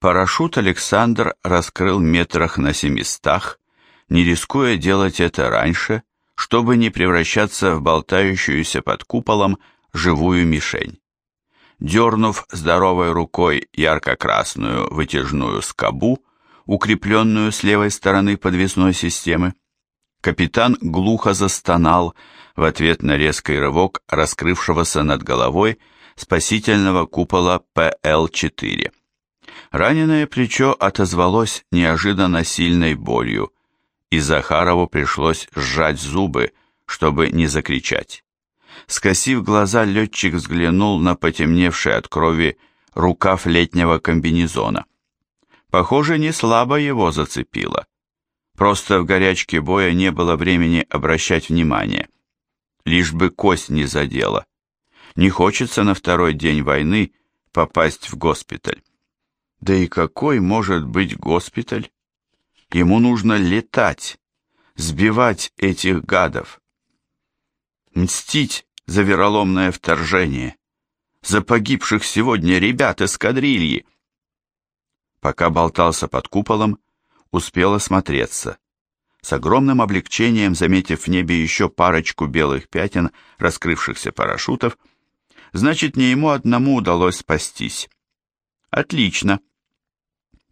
Парашют Александр раскрыл метрах на семистах, не рискуя делать это раньше, чтобы не превращаться в болтающуюся под куполом живую мишень. Дернув здоровой рукой ярко-красную вытяжную скобу, укрепленную с левой стороны подвесной системы, капитан глухо застонал в ответ на резкий рывок раскрывшегося над головой спасительного купола ПЛ-4. Раненое плечо отозвалось неожиданно сильной болью, и Захарову пришлось сжать зубы, чтобы не закричать. Скосив глаза, летчик взглянул на потемневший от крови рукав летнего комбинезона. Похоже, не слабо его зацепило. Просто в горячке боя не было времени обращать внимание. Лишь бы кость не задела. Не хочется на второй день войны попасть в госпиталь. Да и какой может быть госпиталь? Ему нужно летать, сбивать этих гадов. Мстить за вероломное вторжение, за погибших сегодня ребят эскадрильи. Пока болтался под куполом, успел осмотреться. С огромным облегчением, заметив в небе еще парочку белых пятен раскрывшихся парашютов, значит, не ему одному удалось спастись. Отлично.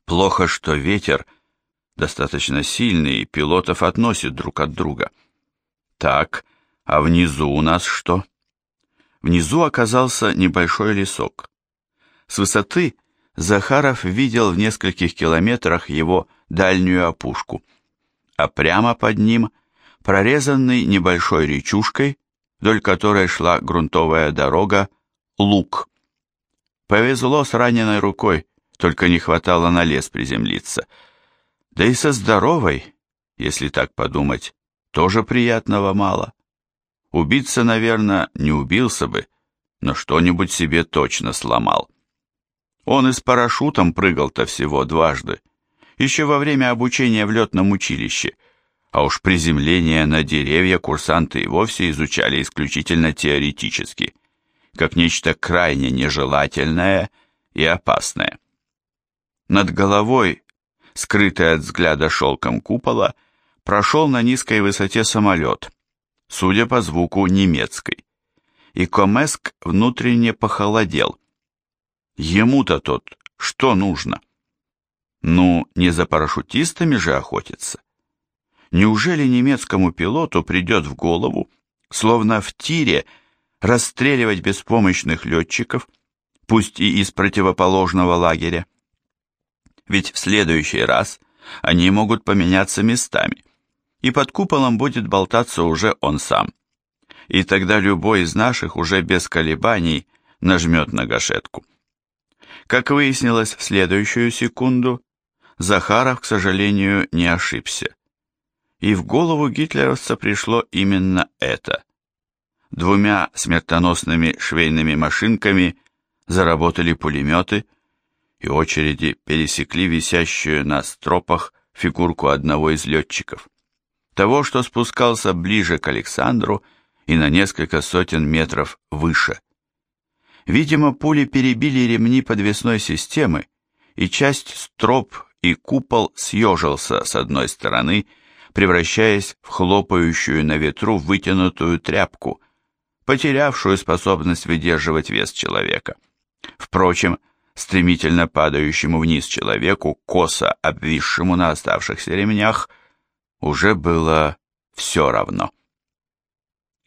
Плохо, что ветер достаточно сильный, и пилотов относит друг от друга. Так, а внизу у нас что? Внизу оказался небольшой лесок. С высоты Захаров видел в нескольких километрах его дальнюю опушку, а прямо под ним прорезанный небольшой речушкой, вдоль которой шла грунтовая дорога, луг. Повезло с раненой рукой, только не хватало на лес приземлиться. Да и со здоровой, если так подумать, тоже приятного мало. Убиться, наверное, не убился бы, но что-нибудь себе точно сломал. Он и с парашютом прыгал-то всего дважды, еще во время обучения в летном училище, а уж приземление на деревья курсанты и вовсе изучали исключительно теоретически, как нечто крайне нежелательное и опасное. Над головой, скрытый от взгляда шелком купола, прошел на низкой высоте самолет, судя по звуку немецкой, и Комеск внутренне похолодел. Ему-то тот что нужно? Ну, не за парашютистами же охотиться. Неужели немецкому пилоту придет в голову, словно в тире, расстреливать беспомощных летчиков, пусть и из противоположного лагеря? Ведь в следующий раз они могут поменяться местами, и под куполом будет болтаться уже он сам. И тогда любой из наших уже без колебаний нажмет на гашетку. Как выяснилось в следующую секунду, Захаров, к сожалению, не ошибся. И в голову гитлеровца пришло именно это. Двумя смертоносными швейными машинками заработали пулеметы, и очереди пересекли висящую на стропах фигурку одного из летчиков. Того, что спускался ближе к Александру и на несколько сотен метров выше. Видимо, пули перебили ремни подвесной системы, и часть строп и купол съежился с одной стороны, превращаясь в хлопающую на ветру вытянутую тряпку, потерявшую способность выдерживать вес человека. Впрочем, стремительно падающему вниз человеку, косо обвисшему на оставшихся ремнях, уже было все равно.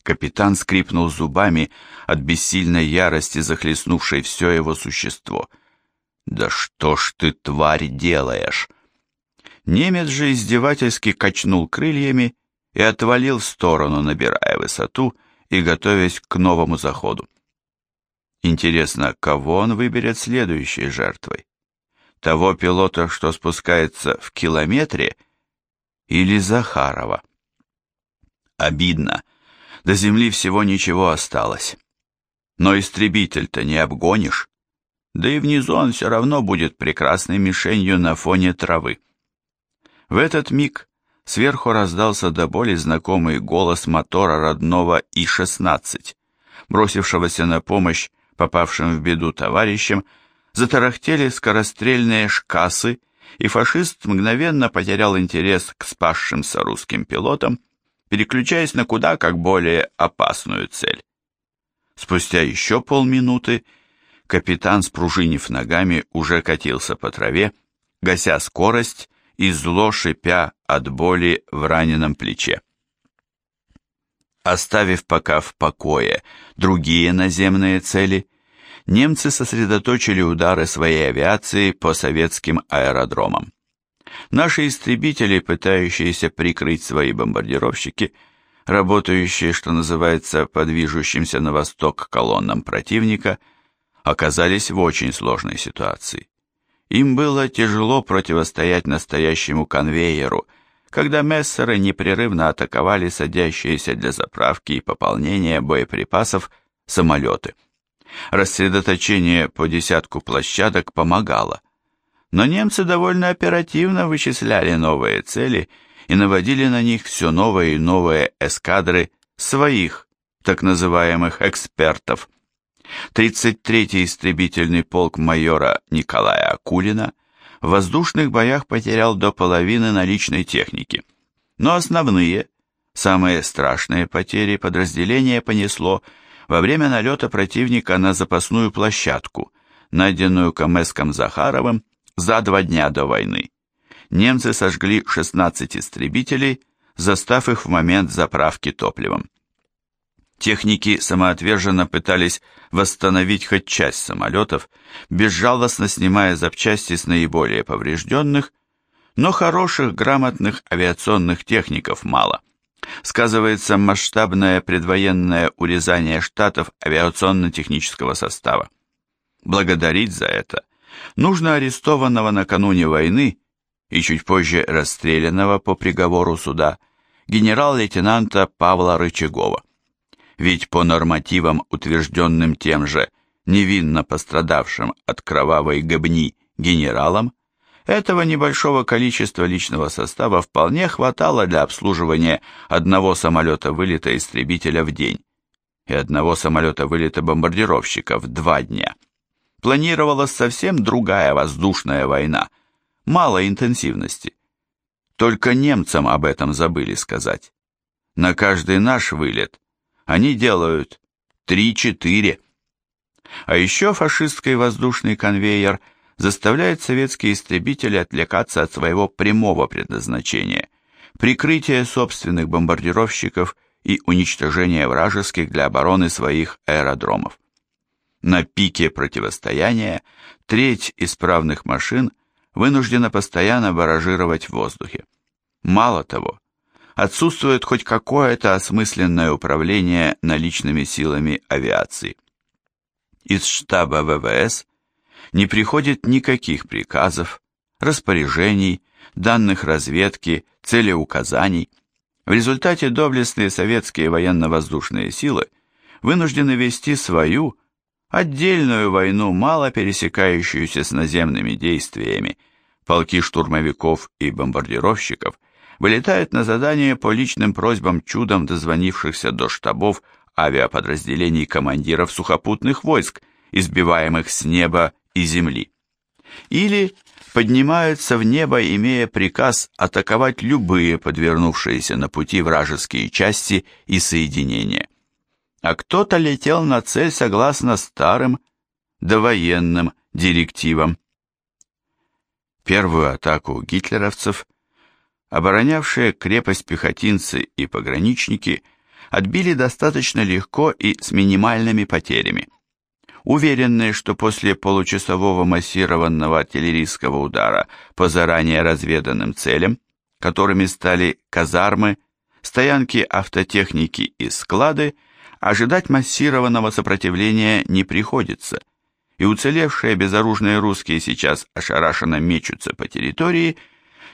Капитан скрипнул зубами от бессильной ярости, захлестнувшей все его существо. «Да что ж ты, тварь, делаешь?» Немец же издевательски качнул крыльями и отвалил в сторону, набирая высоту и готовясь к новому заходу. Интересно, кого он выберет следующей жертвой? Того пилота, что спускается в километре, или Захарова? Обидно, до земли всего ничего осталось. Но истребитель-то не обгонишь. Да и внизу он все равно будет прекрасной мишенью на фоне травы. В этот миг сверху раздался до боли знакомый голос мотора родного И-16, бросившегося на помощь попавшим в беду товарищам, затарахтели скорострельные шкасы, и фашист мгновенно потерял интерес к спасшимся русским пилотам, переключаясь на куда как более опасную цель. Спустя еще полминуты капитан, спружинив ногами, уже катился по траве, гася скорость и зло шипя от боли в раненом плече. Оставив пока в покое другие наземные цели, немцы сосредоточили удары своей авиации по советским аэродромам. Наши истребители, пытающиеся прикрыть свои бомбардировщики, работающие, что называется, по движущимся на восток колоннам противника, оказались в очень сложной ситуации. Им было тяжело противостоять настоящему конвейеру, когда мессеры непрерывно атаковали садящиеся для заправки и пополнения боеприпасов самолеты. Рассредоточение по десятку площадок помогало, но немцы довольно оперативно вычисляли новые цели и наводили на них все новые и новые эскадры своих, так называемых экспертов. 33-й истребительный полк майора Николая Акулина в воздушных боях потерял до половины наличной техники, но основные, самые страшные потери подразделение понесло во время налета противника на запасную площадку, найденную Камеском Захаровым за два дня до войны. Немцы сожгли 16 истребителей, застав их в момент заправки топливом. Техники самоотверженно пытались восстановить хоть часть самолетов, безжалостно снимая запчасти с наиболее поврежденных, но хороших, грамотных авиационных техников мало. Сказывается масштабное предвоенное урезание штатов авиационно-технического состава. Благодарить за это нужно арестованного накануне войны и чуть позже расстрелянного по приговору суда генерал-лейтенанта Павла Рычагова. Ведь по нормативам, утвержденным тем же невинно пострадавшим от кровавой гобни генералом, этого небольшого количества личного состава вполне хватало для обслуживания одного самолета вылета истребителя в день и одного самолета вылета бомбардировщика в два дня планировалась совсем другая воздушная война, малой интенсивности. Только немцам об этом забыли сказать. На каждый наш вылет они делают 3-4. А еще фашистский воздушный конвейер заставляет советские истребители отвлекаться от своего прямого предназначения – прикрытия собственных бомбардировщиков и уничтожения вражеских для обороны своих аэродромов. На пике противостояния треть исправных машин вынуждена постоянно баражировать в воздухе. Мало того, отсутствует хоть какое-то осмысленное управление наличными силами авиации. Из штаба ВВС не приходит никаких приказов, распоряжений, данных разведки, целеуказаний. В результате доблестные советские военно-воздушные силы вынуждены вести свою, отдельную войну, мало пересекающуюся с наземными действиями, полки штурмовиков и бомбардировщиков вылетают на задание по личным просьбам чудом дозвонившихся до штабов авиаподразделений командиров сухопутных войск, избиваемых с неба и земли. Или поднимаются в небо, имея приказ атаковать любые подвернувшиеся на пути вражеские части и соединения а кто-то летел на цель согласно старым довоенным директивам. Первую атаку гитлеровцев, оборонявшие крепость пехотинцы и пограничники, отбили достаточно легко и с минимальными потерями. Уверенные, что после получасового массированного артиллерийского удара по заранее разведанным целям, которыми стали казармы, стоянки автотехники и склады, ожидать массированного сопротивления не приходится, и уцелевшие безоружные русские сейчас ошарашенно мечутся по территории,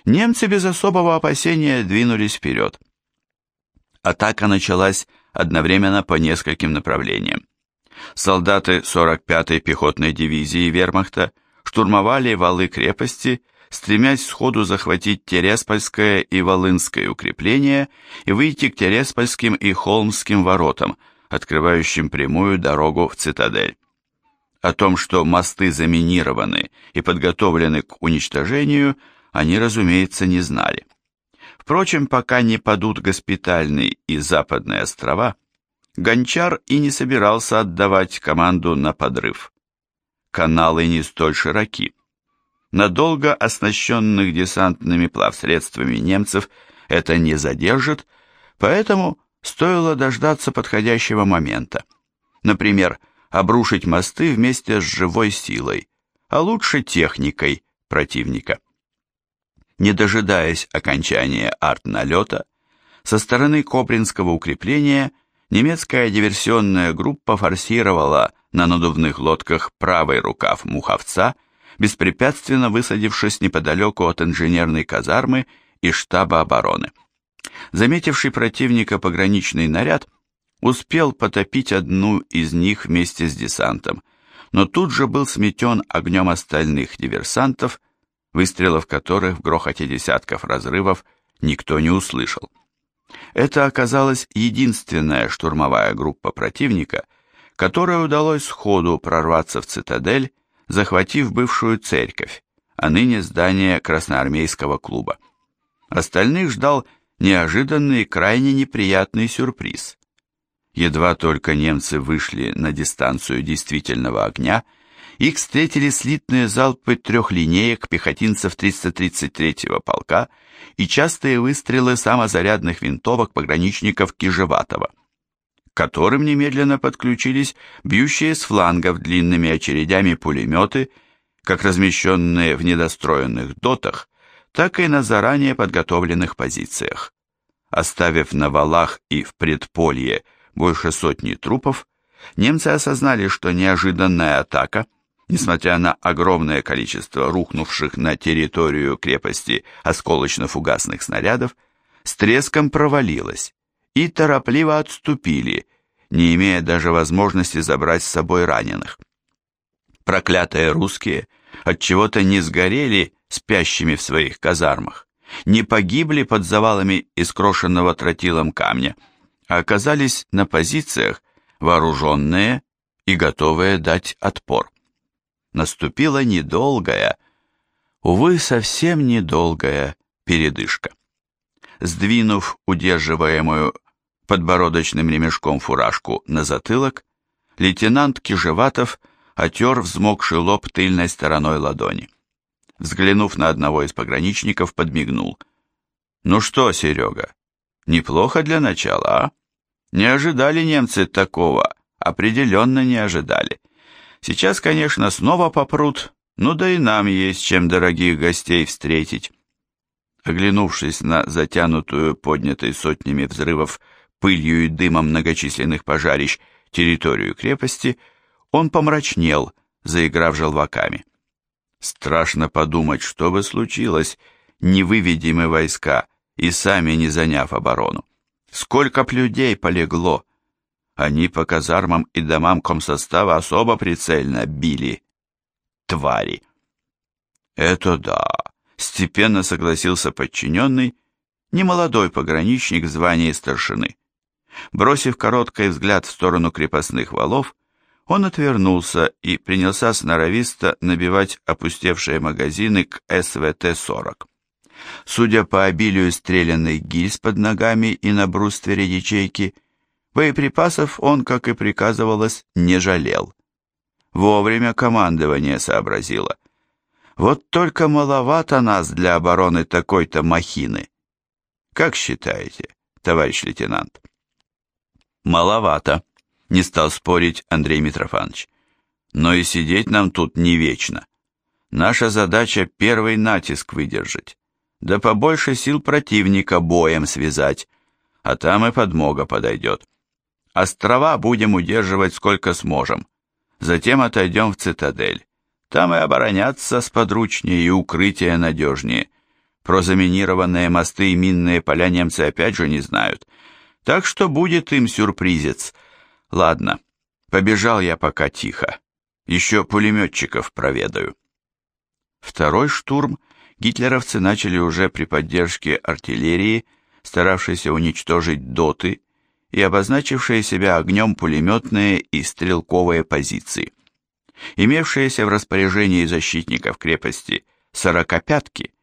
немцы без особого опасения двинулись вперед. Атака началась одновременно по нескольким направлениям. Солдаты 45-й пехотной дивизии вермахта штурмовали валы крепости, стремясь сходу захватить Тереспольское и Волынское укрепления и выйти к Тереспольским и Холмским воротам – открывающим прямую дорогу в цитадель. О том, что мосты заминированы и подготовлены к уничтожению, они, разумеется, не знали. Впрочем, пока не падут госпитальный и западные острова, Гончар и не собирался отдавать команду на подрыв. Каналы не столь широки. Надолго оснащенных десантными плавсредствами немцев это не задержит, поэтому стоило дождаться подходящего момента. Например, обрушить мосты вместе с живой силой, а лучше техникой противника. Не дожидаясь окончания арт-налета, со стороны Кобринского укрепления немецкая диверсионная группа форсировала на надувных лодках правый рукав Муховца, беспрепятственно высадившись неподалеку от инженерной казармы и штаба обороны. Заметивший противника пограничный наряд успел потопить одну из них вместе с десантом, но тут же был сметен огнем остальных диверсантов, выстрелов которых в грохоте десятков разрывов никто не услышал. Это оказалась единственная штурмовая группа противника, которой удалось сходу прорваться в цитадель, захватив бывшую церковь, а ныне здание Красноармейского клуба. Остальных ждал неожиданный и крайне неприятный сюрприз. Едва только немцы вышли на дистанцию действительного огня, их встретили слитные залпы трехлинеек пехотинцев 333-го полка и частые выстрелы самозарядных винтовок пограничников Кижеватова, которым немедленно подключились бьющие с флангов длинными очередями пулеметы, как размещенные в недостроенных дотах, так и на заранее подготовленных позициях. Оставив на валах и в предполье больше сотни трупов, немцы осознали, что неожиданная атака, несмотря на огромное количество рухнувших на территорию крепости осколочно-фугасных снарядов, с треском провалилась и торопливо отступили, не имея даже возможности забрать с собой раненых. Проклятые русские от чего то не сгорели спящими в своих казармах, не погибли под завалами искрошенного тротилом камня, а оказались на позициях, вооруженные и готовые дать отпор. Наступила недолгая, увы, совсем недолгая передышка. Сдвинув удерживаемую подбородочным ремешком фуражку на затылок, лейтенант Кижеватов отер взмокший лоб тыльной стороной ладони. Взглянув на одного из пограничников, подмигнул. «Ну что, Серега, Неплохо для начала, а? Не ожидали немцы такого, определенно не ожидали. Сейчас, конечно, снова попрут, ну да и нам есть чем дорогих гостей встретить. Оглянувшись на затянутую поднятой сотнями взрывов пылью и дымом многочисленных пожарищ территорию крепости, он помрачнел, заиграв желваками. Страшно подумать, что бы случилось, не выведи мы войска, и сами не заняв оборону. Сколько б людей полегло! Они по казармам и домам комсостава особо прицельно били. Твари! Это да, степенно согласился подчиненный, немолодой пограничник в звании старшины. Бросив короткий взгляд в сторону крепостных валов, он отвернулся и принялся сноровисто набивать опустевшие магазины к СВТ-40. Судя по обилию стрелянных гильз под ногами и на бруствере ячейки, боеприпасов он, как и приказывалось, не жалел. Вовремя командование сообразило. Вот только маловато нас для обороны такой-то махины. Как считаете, товарищ лейтенант? Маловато, не стал спорить Андрей Митрофанович. Но и сидеть нам тут не вечно. Наша задача первый натиск выдержать да побольше сил противника боем связать, а там и подмога подойдет. Острова будем удерживать сколько сможем, затем отойдем в цитадель. Там и обороняться сподручнее и укрытие надежнее. Про заминированные мосты и минные поля немцы опять же не знают. Так что будет им сюрпризец. Ладно, побежал я пока тихо. Еще пулеметчиков проведаю. Второй штурм — гитлеровцы начали уже при поддержке артиллерии, старавшейся уничтожить доты и обозначившие себя огнем пулеметные и стрелковые позиции. Имевшиеся в распоряжении защитников крепости сорокопятки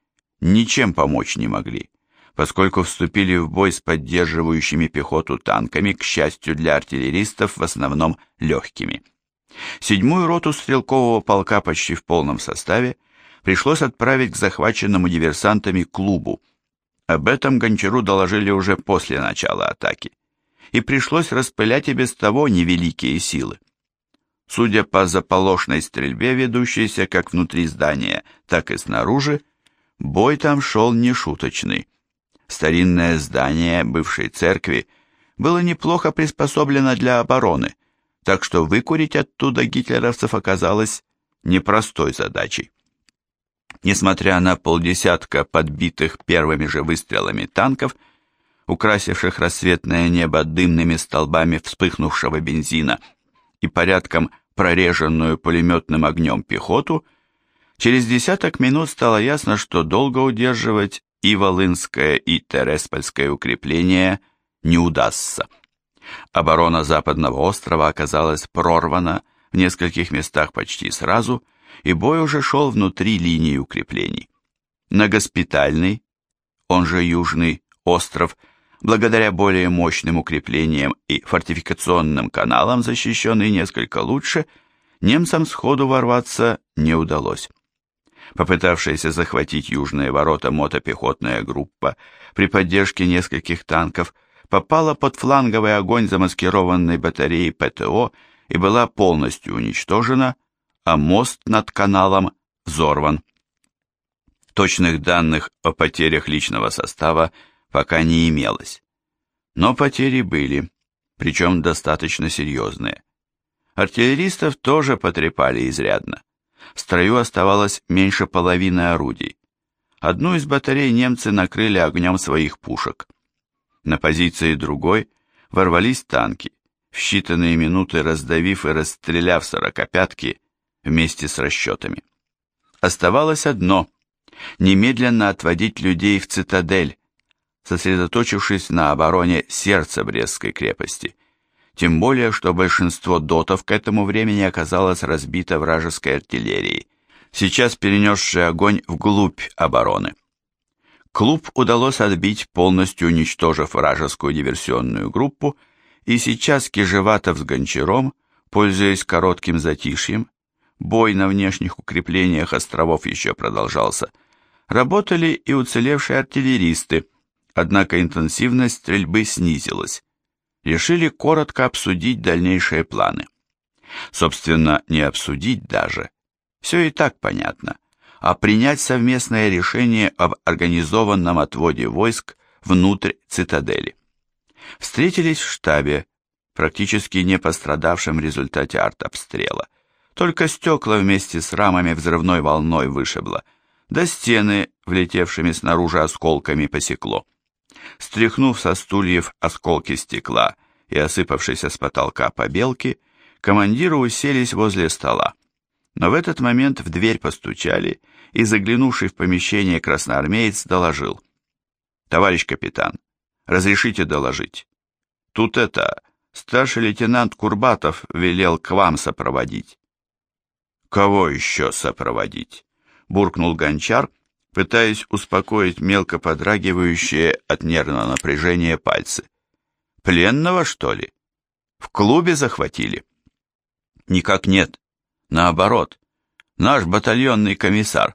ничем помочь не могли, поскольку вступили в бой с поддерживающими пехоту танками, к счастью для артиллеристов, в основном легкими. Седьмую роту стрелкового полка почти в полном составе пришлось отправить к захваченному диверсантами клубу. Об этом Гончару доложили уже после начала атаки. И пришлось распылять и без того невеликие силы. Судя по заполошной стрельбе, ведущейся как внутри здания, так и снаружи, бой там шел нешуточный. Старинное здание бывшей церкви было неплохо приспособлено для обороны, так что выкурить оттуда гитлеровцев оказалось непростой задачей. Несмотря на полдесятка подбитых первыми же выстрелами танков, украсивших рассветное небо дымными столбами вспыхнувшего бензина и порядком прореженную пулеметным огнем пехоту, через десяток минут стало ясно, что долго удерживать и Волынское, и Тереспольское укрепление не удастся. Оборона западного острова оказалась прорвана в нескольких местах почти сразу, и бой уже шел внутри линии укреплений. На госпитальный, он же Южный остров, благодаря более мощным укреплениям и фортификационным каналам, защищенный несколько лучше, немцам сходу ворваться не удалось. Попытавшаяся захватить южные ворота мотопехотная группа при поддержке нескольких танков попала под фланговый огонь замаскированной батареи ПТО и была полностью уничтожена, а мост над каналом взорван. Точных данных о потерях личного состава пока не имелось. Но потери были, причем достаточно серьезные. Артиллеристов тоже потрепали изрядно. В строю оставалось меньше половины орудий. Одну из батарей немцы накрыли огнем своих пушек. На позиции другой ворвались танки, в считанные минуты раздавив и расстреляв сорокопятки вместе с расчетами. Оставалось одно – немедленно отводить людей в цитадель, сосредоточившись на обороне сердца Брестской крепости. Тем более, что большинство дотов к этому времени оказалось разбито вражеской артиллерией, сейчас перенесшей огонь вглубь обороны. Клуб удалось отбить, полностью уничтожив вражескую диверсионную группу, и сейчас Кижеватов с Гончаром, пользуясь коротким затишьем, бой на внешних укреплениях островов еще продолжался, работали и уцелевшие артиллеристы, однако интенсивность стрельбы снизилась. Решили коротко обсудить дальнейшие планы. Собственно, не обсудить даже. Все и так понятно а принять совместное решение об организованном отводе войск внутрь цитадели. Встретились в штабе, практически не пострадавшем в результате артобстрела. Только стекла вместе с рамами взрывной волной вышибло, да стены, влетевшими снаружи осколками, посекло. Стряхнув со стульев осколки стекла и осыпавшиеся с потолка побелки, командиры уселись возле стола. Но в этот момент в дверь постучали, и заглянувший в помещение красноармеец доложил. «Товарищ капитан, разрешите доложить? Тут это, старший лейтенант Курбатов велел к вам сопроводить». «Кого еще сопроводить?» — буркнул гончар, пытаясь успокоить мелко подрагивающие от нервного напряжения пальцы. «Пленного, что ли? В клубе захватили?» «Никак нет. Наоборот. Наш батальонный комиссар.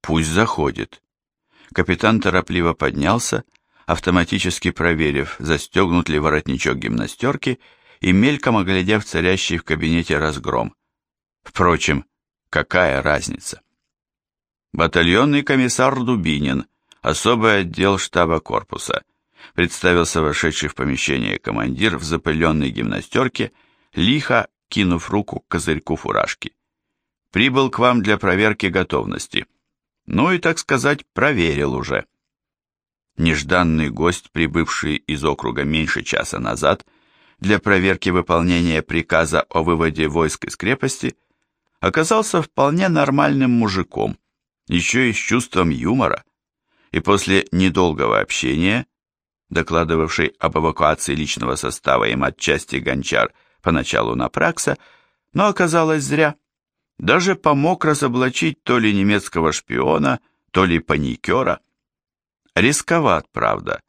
Пусть заходит. Капитан торопливо поднялся, автоматически проверив, застегнут ли воротничок гимнастерки и мельком оглядев царящий в кабинете разгром. Впрочем, какая разница? Батальонный комиссар Дубинин, особый отдел штаба корпуса, представился вошедший в помещение командир в запыленной гимнастерке, лихо кинув руку к козырьку фуражки. «Прибыл к вам для проверки готовности». Ну и, так сказать, проверил уже. Нежданный гость, прибывший из округа меньше часа назад, для проверки выполнения приказа о выводе войск из крепости, оказался вполне нормальным мужиком, еще и с чувством юмора, и после недолгого общения, докладывавший об эвакуации личного состава им отчасти гончар поначалу на Пракса, Но оказалось зря. Даже помог разоблачить то ли немецкого шпиона, то ли паникера. Рисковат, правда.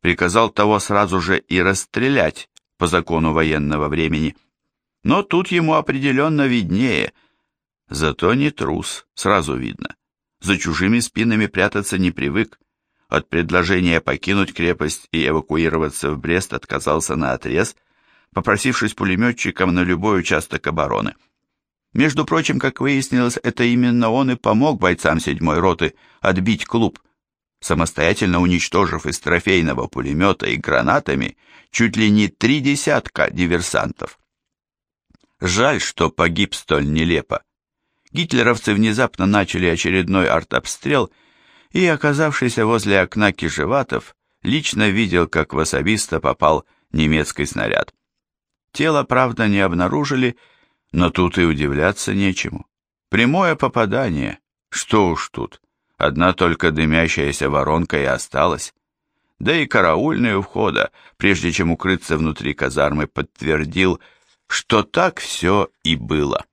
Приказал того сразу же и расстрелять по закону военного времени. Но тут ему определенно виднее. Зато не трус, сразу видно. За чужими спинами прятаться не привык. От предложения покинуть крепость и эвакуироваться в Брест отказался на отрез, попросившись пулеметчиком на любой участок обороны. Между прочим, как выяснилось, это именно он и помог бойцам седьмой роты отбить клуб, самостоятельно уничтожив из трофейного пулемета и гранатами чуть ли не три десятка диверсантов. Жаль, что погиб столь нелепо. Гитлеровцы внезапно начали очередной артобстрел, и, оказавшийся возле окна Кижеватов, лично видел, как в особиста попал немецкий снаряд. Тело, правда, не обнаружили, но тут и удивляться нечему. Прямое попадание, что уж тут, одна только дымящаяся воронка и осталась. Да и караульный у входа, прежде чем укрыться внутри казармы, подтвердил, что так все и было.